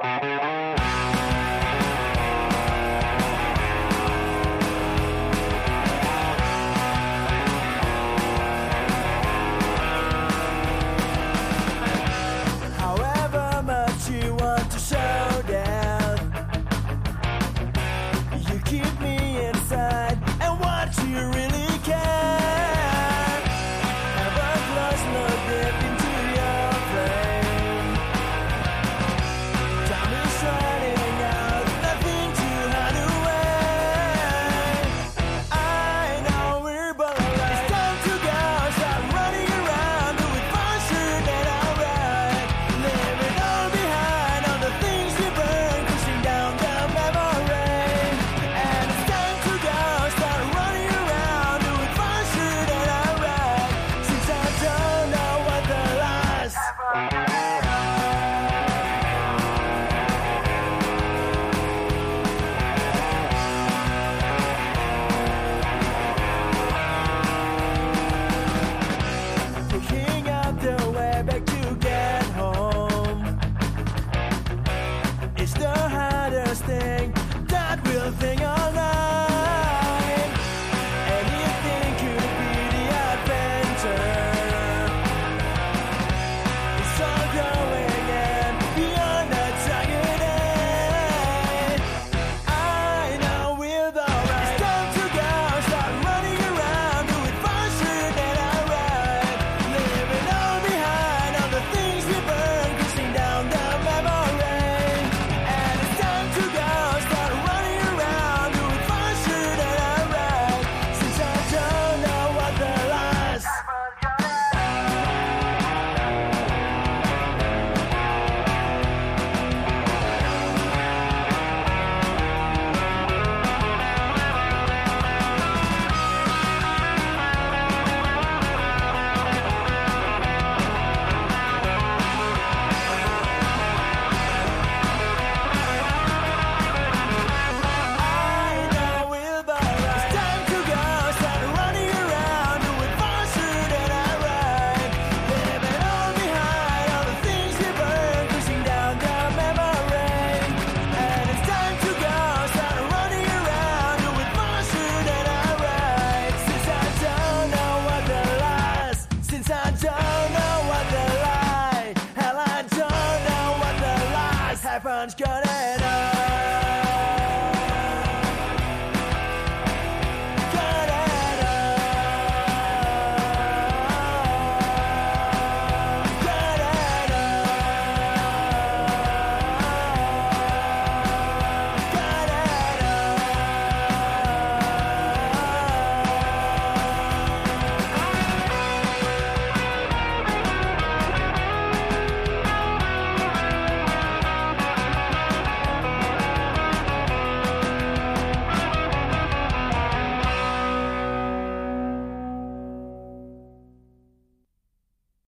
However Picking